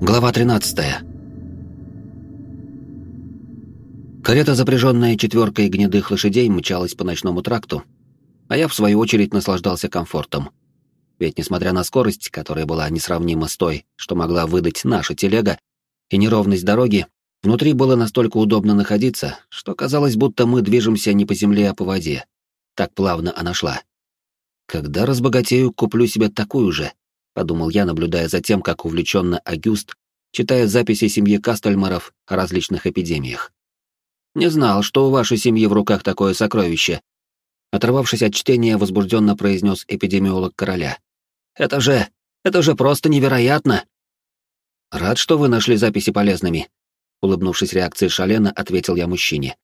Глава 13. Карета, запряженная четверкой гнедых лошадей, мчалась по ночному тракту, а я, в свою очередь, наслаждался комфортом. Ведь, несмотря на скорость, которая была несравнима с той, что могла выдать наша телега, и неровность дороги, внутри было настолько удобно находиться, что казалось, будто мы движемся не по земле, а по воде. Так плавно она шла. Когда разбогатею, куплю себе такую же, подумал я, наблюдая за тем, как увлеченно Агюст читает записи семьи Кастельмаров о различных эпидемиях. Не знал, что у вашей семьи в руках такое сокровище. Оторвавшись от чтения, возбужденно произнес эпидемиолог короля. Это же... это же просто невероятно! Рад, что вы нашли записи полезными. Улыбнувшись реакции Шалена, ответил я мужчине.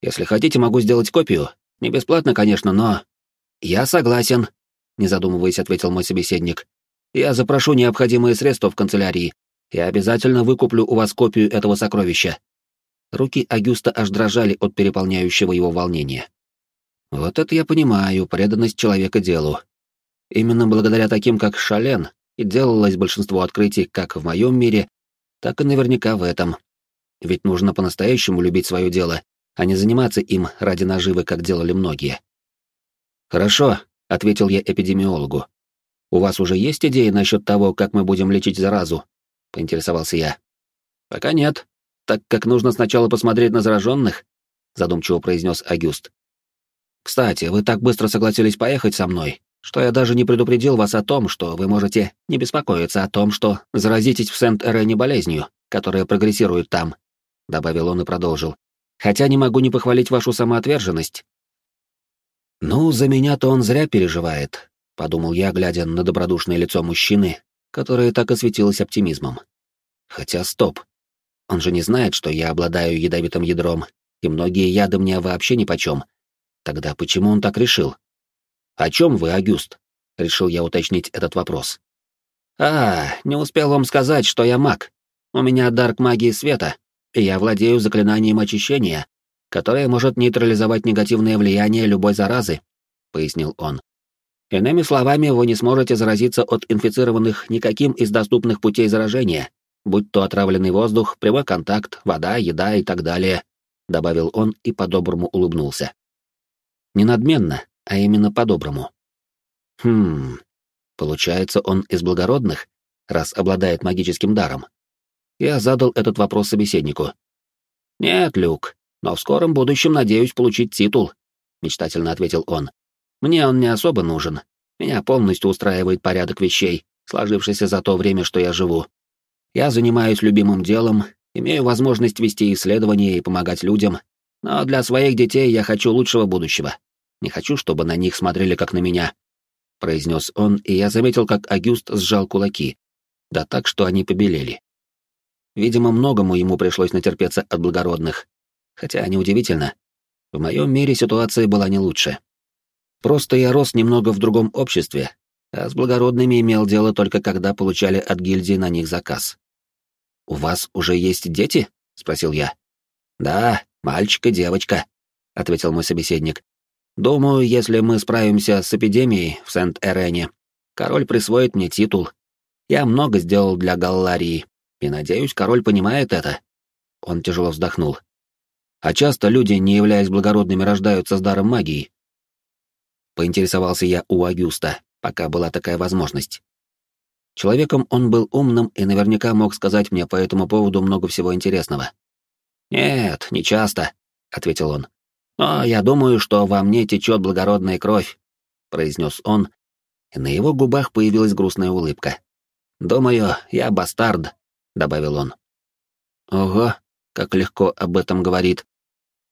Если хотите, могу сделать копию. Не бесплатно, конечно, но... Я согласен, не задумываясь, ответил мой собеседник. Я запрошу необходимые средства в канцелярии. Я обязательно выкуплю у вас копию этого сокровища». Руки Агюста аж дрожали от переполняющего его волнения. Вот это я понимаю, преданность человека делу. Именно благодаря таким, как Шален, и делалось большинство открытий как в моем мире, так и наверняка в этом. Ведь нужно по-настоящему любить свое дело, а не заниматься им ради наживы, как делали многие. «Хорошо», — ответил я эпидемиологу. «У вас уже есть идеи насчет того, как мы будем лечить заразу?» — поинтересовался я. «Пока нет, так как нужно сначала посмотреть на зараженных», — задумчиво произнес Агюст. «Кстати, вы так быстро согласились поехать со мной, что я даже не предупредил вас о том, что вы можете не беспокоиться о том, что заразитесь в Сент-Эрене болезнью, которая прогрессирует там», — добавил он и продолжил. «Хотя не могу не похвалить вашу самоотверженность». «Ну, за меня-то он зря переживает, подумал я, глядя на добродушное лицо мужчины, которое так осветилось оптимизмом. Хотя стоп. Он же не знает, что я обладаю ядовитым ядром, и многие яды мне вообще нипочем. Тогда почему он так решил? О чем вы, Агюст? Решил я уточнить этот вопрос. А, не успел вам сказать, что я маг. У меня дарк магии света, и я владею заклинанием очищения, которое может нейтрализовать негативное влияние любой заразы, пояснил он. Иными словами, вы не сможете заразиться от инфицированных никаким из доступных путей заражения, будь то отравленный воздух, прямой контакт, вода, еда и так далее», — добавил он и по-доброму улыбнулся. Не надменно, а именно по-доброму. Хм, получается, он из благородных, раз обладает магическим даром. Я задал этот вопрос собеседнику. «Нет, Люк, но в скором будущем надеюсь получить титул», — мечтательно ответил он. Мне он не особо нужен. Меня полностью устраивает порядок вещей, сложившийся за то время, что я живу. Я занимаюсь любимым делом, имею возможность вести исследования и помогать людям, но для своих детей я хочу лучшего будущего. Не хочу, чтобы на них смотрели как на меня», — произнес он, и я заметил, как Агюст сжал кулаки, да так, что они побелели. Видимо, многому ему пришлось натерпеться от благородных, хотя неудивительно. В моем мире ситуация была не лучше. Просто я рос немного в другом обществе, а с благородными имел дело только когда получали от гильдии на них заказ. «У вас уже есть дети?» — спросил я. «Да, мальчик и девочка», — ответил мой собеседник. «Думаю, если мы справимся с эпидемией в Сент-Эрене, король присвоит мне титул. Я много сделал для Галларии, и, надеюсь, король понимает это». Он тяжело вздохнул. «А часто люди, не являясь благородными, рождаются с даром магии?» Поинтересовался я у Агюста, пока была такая возможность. Человеком он был умным и наверняка мог сказать мне по этому поводу много всего интересного. «Нет, не часто», — ответил он. «Но я думаю, что во мне течет благородная кровь», — произнес он, и на его губах появилась грустная улыбка. «Думаю, я бастард», — добавил он. «Ого, как легко об этом говорит.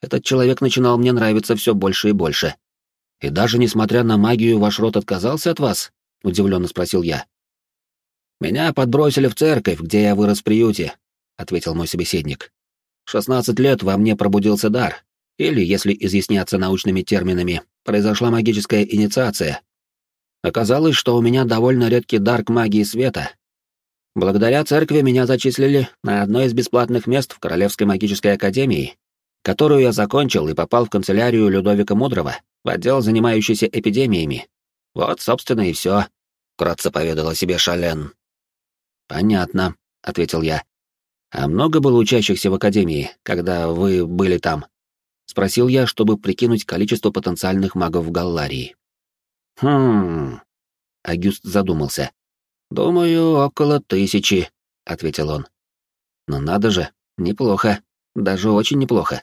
Этот человек начинал мне нравиться все больше и больше. «И даже несмотря на магию, ваш род отказался от вас?» — удивленно спросил я. «Меня подбросили в церковь, где я вырос в приюте», — ответил мой собеседник. «В шестнадцать лет во мне пробудился дар, или, если изъясняться научными терминами, произошла магическая инициация. Оказалось, что у меня довольно редкий дар к магии света. Благодаря церкви меня зачислили на одно из бесплатных мест в Королевской магической академии, которую я закончил и попал в канцелярию Людовика Мудрого, в отдел, занимающийся эпидемиями. Вот, собственно, и все», — кратко поведала себе Шален. «Понятно», ответил я. А много было учащихся в академии, когда вы были там? спросил я, чтобы прикинуть количество потенциальных магов в Галларии. Хм. Агюст задумался. Думаю, около тысячи, ответил он. Но «Ну надо же, неплохо, даже очень неплохо.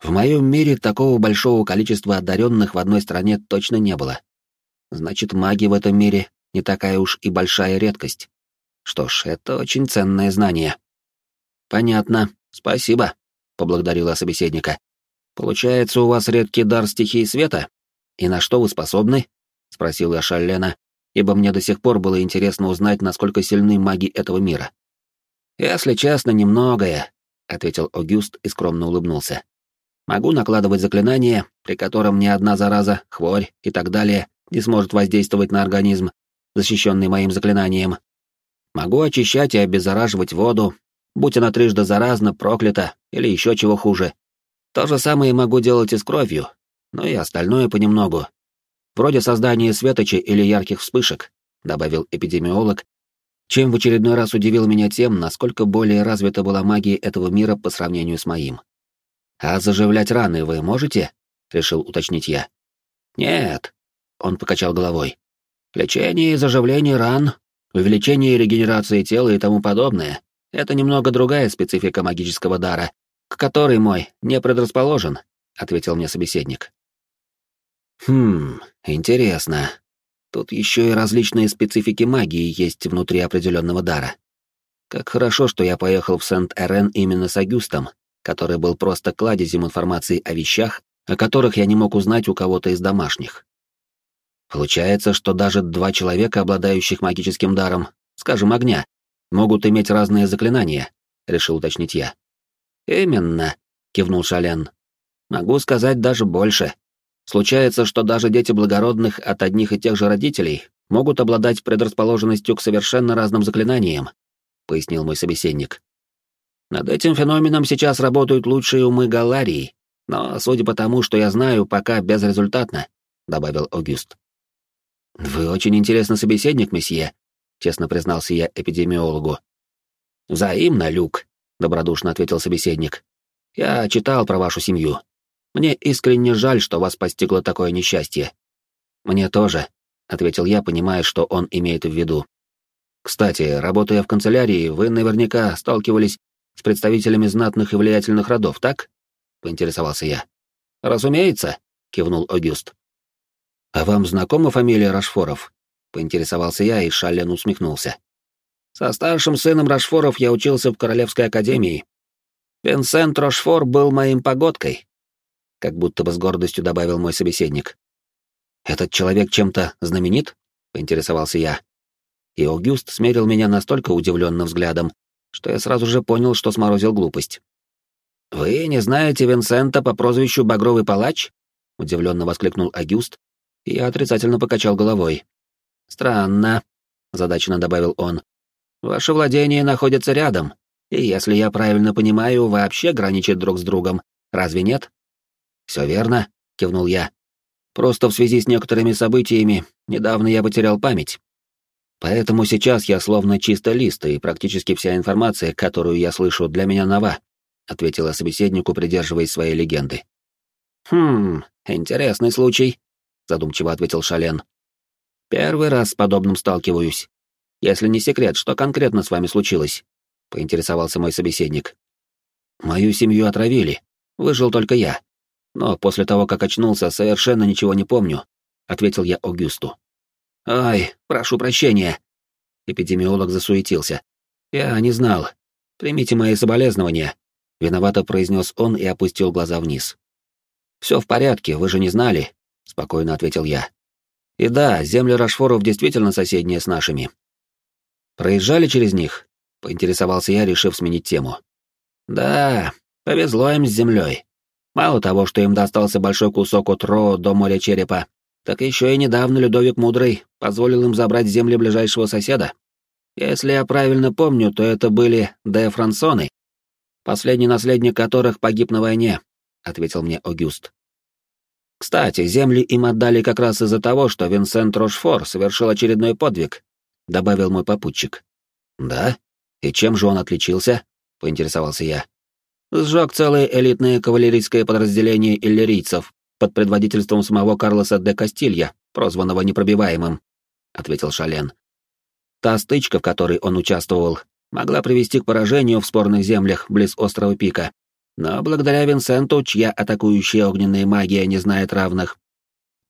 В моем мире такого большого количества одаренных в одной стране точно не было. Значит, маги в этом мире не такая уж и большая редкость. Что ж, это очень ценное знание. Понятно, спасибо, поблагодарила собеседника. Получается, у вас редкий дар стихии света? И на что вы способны? спросил я Шаллена, ибо мне до сих пор было интересно узнать, насколько сильны маги этого мира. Если честно, немногое, ответил Огюст и скромно улыбнулся. Могу накладывать заклинания, при котором ни одна зараза, хворь и так далее не сможет воздействовать на организм, защищенный моим заклинанием. Могу очищать и обеззараживать воду, будь она трижды заразна, проклята или еще чего хуже. То же самое могу делать и с кровью, но и остальное понемногу. Вроде создания светочи или ярких вспышек, добавил эпидемиолог, чем в очередной раз удивил меня тем, насколько более развита была магия этого мира по сравнению с моим. «А заживлять раны вы можете?» — решил уточнить я. «Нет», — он покачал головой. «Лечение и заживление ран, увеличение регенерации тела и тому подобное — это немного другая специфика магического дара, к которой мой не предрасположен», — ответил мне собеседник. «Хм, интересно. Тут еще и различные специфики магии есть внутри определенного дара. Как хорошо, что я поехал в Сент-Эрен именно с Агюстом, который был просто кладезем информации о вещах, о которых я не мог узнать у кого-то из домашних. Получается, что даже два человека, обладающих магическим даром, скажем, огня, могут иметь разные заклинания, решил уточнить я. Именно, кивнул Шален. Могу сказать даже больше. Случается, что даже дети благородных от одних и тех же родителей могут обладать предрасположенностью к совершенно разным заклинаниям, пояснил мой собеседник. Над этим феноменом сейчас работают лучшие умы Галарии, но, судя по тому, что я знаю, пока безрезультатно», — добавил Огюст. «Вы очень интересный собеседник, месье», — честно признался я эпидемиологу. «Взаимно, Люк», — добродушно ответил собеседник. «Я читал про вашу семью. Мне искренне жаль, что вас постигло такое несчастье». «Мне тоже», — ответил я, понимая, что он имеет в виду. «Кстати, работая в канцелярии, вы наверняка сталкивались с представителями знатных и влиятельных родов, так? поинтересовался я. Разумеется, кивнул Огюст. А вам знакома фамилия Рашфоров? поинтересовался я, и Шаллен усмехнулся. Со старшим сыном Рашфоров я учился в Королевской академии. Винсент Рашфор был моим погодкой, как будто бы с гордостью добавил мой собеседник. Этот человек чем-то знаменит? поинтересовался я. И Огюст смерил меня настолько удивленным взглядом, что я сразу же понял, что сморозил глупость. «Вы не знаете Винсента по прозвищу Багровый Палач?» — удивленно воскликнул Агюст, и я отрицательно покачал головой. «Странно», — задачно добавил он. «Ваше владение находится рядом, и, если я правильно понимаю, вообще граничит друг с другом, разве нет?» «Все верно», — кивнул я. «Просто в связи с некоторыми событиями недавно я потерял память. Поэтому сейчас я словно чисто лист, и практически вся информация, которую я слышу, для меня нова», — ответила собеседнику, придерживаясь своей легенды. «Хм, интересный случай», — задумчиво ответил Шален. «Первый раз с подобным сталкиваюсь. Если не секрет, что конкретно с вами случилось?» — поинтересовался мой собеседник. «Мою семью отравили. Выжил только я. Но после того, как очнулся, совершенно ничего не помню», — ответил я Огюсту. «Ай, прошу прощения!» Эпидемиолог засуетился. «Я не знал. Примите мои соболезнования», — виновато произнес он и опустил глаза вниз. «Все в порядке, вы же не знали», — спокойно ответил я. «И да, земли Рашфоров действительно соседние с нашими». «Проезжали через них?» — поинтересовался я, решив сменить тему. «Да, повезло им с землей. Мало того, что им достался большой кусок от Ро до моря черепа, так еще и недавно Людовик Мудрый позволил им забрать земли ближайшего соседа. Если я правильно помню, то это были де Франсоны, последний наследник которых погиб на войне, — ответил мне Огюст. Кстати, земли им отдали как раз из-за того, что Винсент Рошфор совершил очередной подвиг, — добавил мой попутчик. Да? «И чем же он отличился?» — поинтересовался я. «Сжег целое элитное кавалерийское подразделение иллирийцев под предводительством самого Карлоса де Кастилья, прозванного Непробиваемым», — ответил Шален. «Та стычка, в которой он участвовал, могла привести к поражению в спорных землях близ острова Пика, но благодаря Винсенту, чья атакующая огненная магия не знает равных,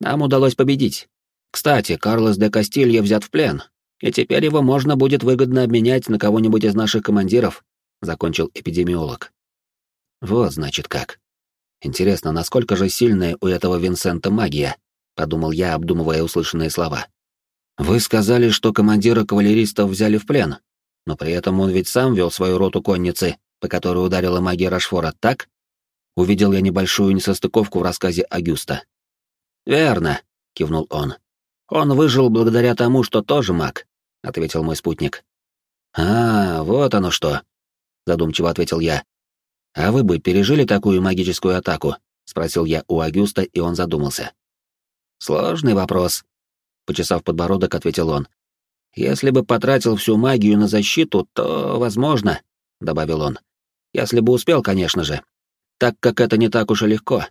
нам удалось победить. Кстати, Карлос де Кастилья взят в плен, и теперь его можно будет выгодно обменять на кого-нибудь из наших командиров», — закончил эпидемиолог. «Вот, значит, как. Интересно, насколько же сильная у этого Винсента магия?» — подумал я, обдумывая услышанные слова. «Вы сказали, что командира кавалеристов взяли в плен, но при этом он ведь сам вел свою роту конницы, по которой ударила магия Рашфора, так?» Увидел я небольшую несостыковку в рассказе Агюста. «Верно», — кивнул он. «Он выжил благодаря тому, что тоже маг», — ответил мой спутник. «А, вот оно что», — задумчиво ответил я. «А вы бы пережили такую магическую атаку?» — спросил я у Агюста, и он задумался. «Сложный вопрос», — почесав подбородок, ответил он. «Если бы потратил всю магию на защиту, то возможно», — добавил он. «Если бы успел, конечно же. Так как это не так уж и легко.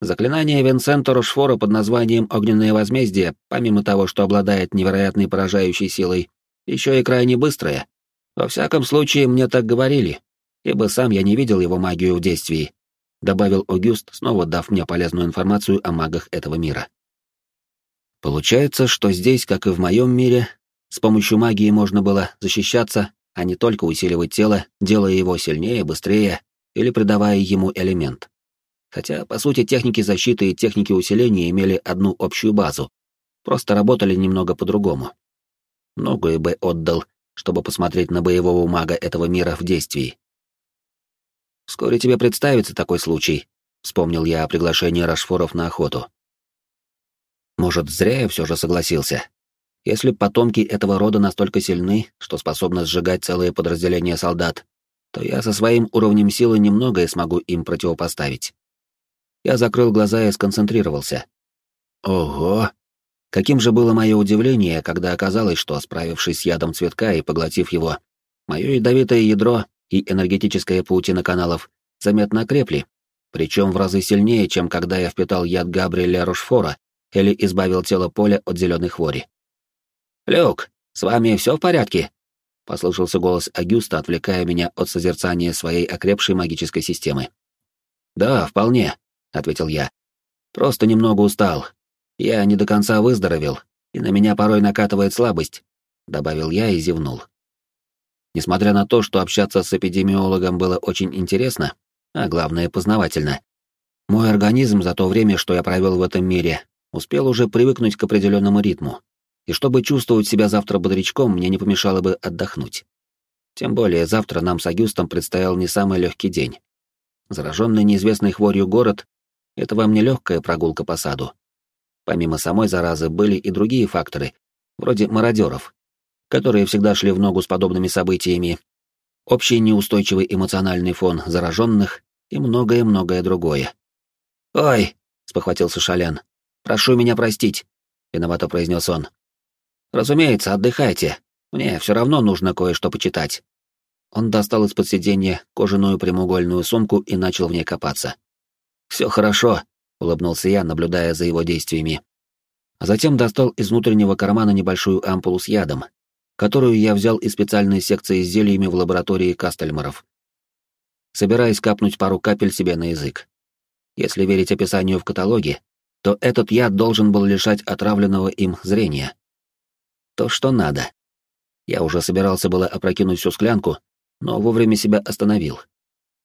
Заклинание Винсента Рошфора под названием «Огненное возмездие», помимо того, что обладает невероятной поражающей силой, еще и крайне быстрое. Во всяком случае, мне так говорили, ибо сам я не видел его магию в действии, добавил Огюст, снова дав мне полезную информацию о магах этого мира. Получается, что здесь, как и в моем мире, с помощью магии можно было защищаться, а не только усиливать тело, делая его сильнее, быстрее или придавая ему элемент. Хотя, по сути, техники защиты и техники усиления имели одну общую базу, просто работали немного по-другому. Многое бы отдал, чтобы посмотреть на боевого мага этого мира в действии. «Вскоре тебе представится такой случай», — вспомнил я о приглашении Рашфоров на охоту. Может, зря я все же согласился. Если потомки этого рода настолько сильны, что способны сжигать целые подразделения солдат, то я со своим уровнем силы немногое смогу им противопоставить. Я закрыл глаза и сконцентрировался. Ого! Каким же было мое удивление, когда оказалось, что, справившись с ядом цветка и поглотив его, мое ядовитое ядро и энергетическая паутина каналов заметно окрепли, причем в разы сильнее, чем когда я впитал яд Габриэля Рошфора или избавил тело поля от зеленой хвори. «Люк, с вами все в порядке?» — послышался голос Агюста, отвлекая меня от созерцания своей окрепшей магической системы. «Да, вполне», ответил я. Просто немного устал. Я не до конца выздоровел, и на меня порой накатывает слабость, добавил я и зевнул. Несмотря на то, что общаться с эпидемиологом было очень интересно, а главное познавательно, мой организм за то время, что я провел в этом мире, успел уже привыкнуть к определенному ритму. И чтобы чувствовать себя завтра бодрячком, мне не помешало бы отдохнуть. Тем более завтра нам с Агюстом предстоял не самый легкий день. Зараженный неизвестной хворью город это вам не легкая прогулка по саду. Помимо самой заразы были и другие факторы, вроде мародеров, которые всегда шли в ногу с подобными событиями, общий неустойчивый эмоциональный фон зараженных и многое-многое другое. «Ой!» — спохватился Шалян. «Прошу меня простить», — виновато произнес он. «Разумеется, отдыхайте. Мне все равно нужно кое-что почитать». Он достал из-под сиденья кожаную прямоугольную сумку и начал в ней копаться. Все хорошо, улыбнулся я, наблюдая за его действиями. А затем достал из внутреннего кармана небольшую ампулу с ядом, которую я взял из специальной секции с зельями в лаборатории Кастельмаров. Собираясь капнуть пару капель себе на язык. Если верить описанию в каталоге, то этот яд должен был лишать отравленного им зрения. То, что надо. Я уже собирался было опрокинуть всю склянку, но вовремя себя остановил.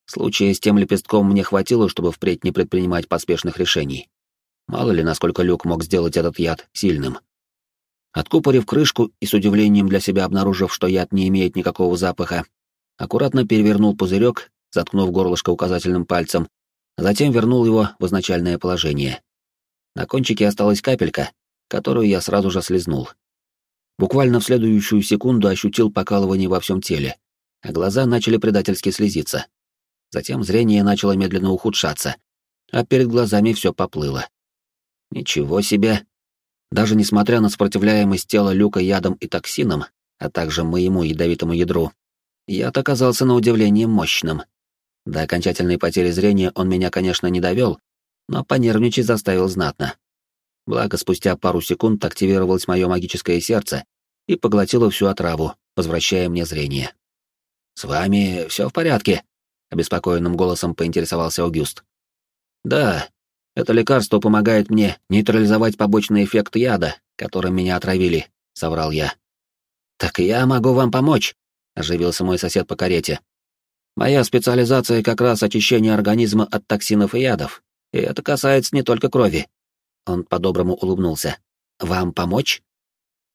Случая с тем лепестком мне хватило, чтобы впредь не предпринимать поспешных решений. Мало ли, насколько Люк мог сделать этот яд сильным. Откупорив крышку и с удивлением для себя обнаружив, что яд не имеет никакого запаха, аккуратно перевернул пузырек, заткнув горлышко указательным пальцем, а затем вернул его в изначальное положение. На кончике осталась капелька, которую я сразу же слезнул. Буквально в следующую секунду ощутил покалывание во всем теле, а глаза начали предательски слезиться. Затем зрение начало медленно ухудшаться, а перед глазами все поплыло. Ничего себе! Даже несмотря на сопротивляемость тела Люка ядом и токсином, а также моему ядовитому ядру, яд оказался на удивление мощным. До окончательной потери зрения он меня, конечно, не довел, но понервничать заставил знатно. Благо, спустя пару секунд активировалось мое магическое сердце и поглотило всю отраву, возвращая мне зрение. «С вами все в порядке?» — обеспокоенным голосом поинтересовался Аугюст. «Да, это лекарство помогает мне нейтрализовать побочный эффект яда, которым меня отравили», — соврал я. «Так я могу вам помочь», — оживился мой сосед по карете. «Моя специализация как раз очищение организма от токсинов и ядов, и это касается не только крови». Он по-доброму улыбнулся. «Вам помочь?»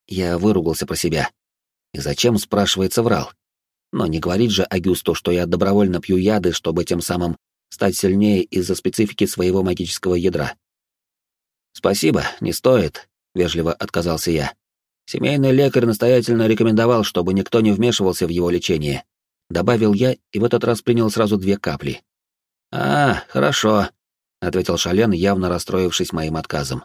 Я выругался про себя. И зачем, спрашивается, врал? Но не говорит же Агюсту, что я добровольно пью яды, чтобы тем самым стать сильнее из-за специфики своего магического ядра. «Спасибо, не стоит», — вежливо отказался я. Семейный лекарь настоятельно рекомендовал, чтобы никто не вмешивался в его лечение. Добавил я и в этот раз принял сразу две капли. «А, хорошо», — ответил Шален, явно расстроившись моим отказом.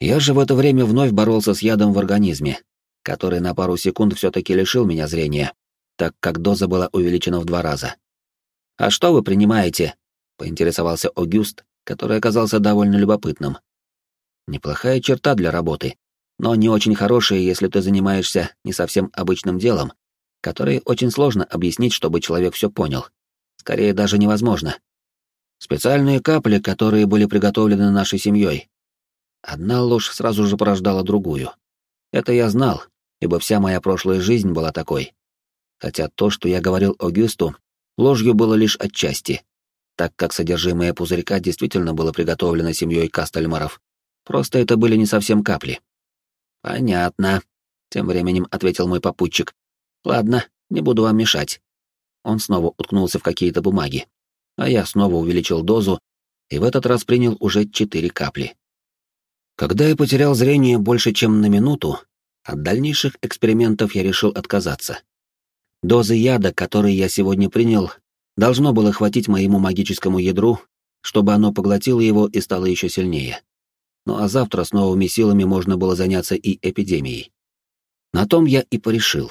Я же в это время вновь боролся с ядом в организме, который на пару секунд все-таки лишил меня зрения, так как доза была увеличена в два раза. «А что вы принимаете?» — поинтересовался Огюст, который оказался довольно любопытным. «Неплохая черта для работы, но не очень хорошая, если ты занимаешься не совсем обычным делом, которое очень сложно объяснить, чтобы человек все понял. Скорее, даже невозможно. Специальные капли, которые были приготовлены нашей семьей. Одна ложь сразу же порождала другую. Это я знал, ибо вся моя прошлая жизнь была такой. Хотя то, что я говорил Огюсту, ложью было лишь отчасти, так как содержимое пузырька действительно было приготовлено семьей Кастельмаров. Просто это были не совсем капли. «Понятно», — тем временем ответил мой попутчик. «Ладно, не буду вам мешать». Он снова уткнулся в какие-то бумаги, а я снова увеличил дозу и в этот раз принял уже четыре капли. Когда я потерял зрение больше, чем на минуту, от дальнейших экспериментов я решил отказаться. Дозы яда, которые я сегодня принял, должно было хватить моему магическому ядру, чтобы оно поглотило его и стало еще сильнее. Ну а завтра с новыми силами можно было заняться и эпидемией. На том я и порешил.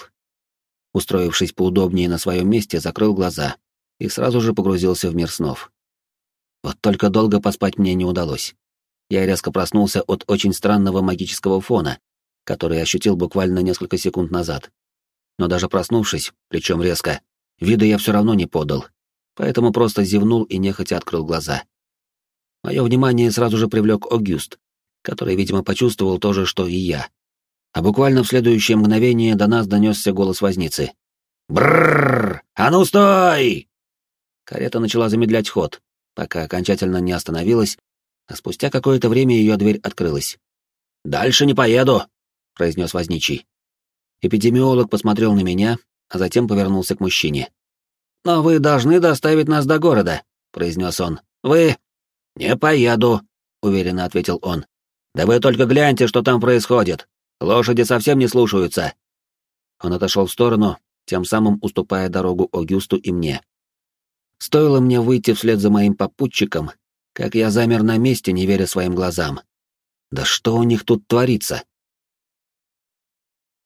Устроившись поудобнее на своем месте, закрыл глаза и сразу же погрузился в мир снов. Вот только долго поспать мне не удалось. Я резко проснулся от очень странного магического фона, который ощутил буквально несколько секунд назад но даже проснувшись, причем резко, вида я все равно не подал, поэтому просто зевнул и нехотя открыл глаза. Мое внимание сразу же привлек Огюст, который, видимо, почувствовал то же, что и я. А буквально в следующее мгновение до нас донесся голос возницы. «Брррр! А ну стой!» Карета начала замедлять ход, пока окончательно не остановилась, а спустя какое-то время ее дверь открылась. «Дальше не поеду», — произнес возничий. Эпидемиолог посмотрел на меня, а затем повернулся к мужчине. «Но вы должны доставить нас до города», — произнес он. «Вы...» «Не поеду», — уверенно ответил он. «Да вы только гляньте, что там происходит. Лошади совсем не слушаются». Он отошел в сторону, тем самым уступая дорогу Огюсту и мне. Стоило мне выйти вслед за моим попутчиком, как я замер на месте, не веря своим глазам. Да что у них тут творится?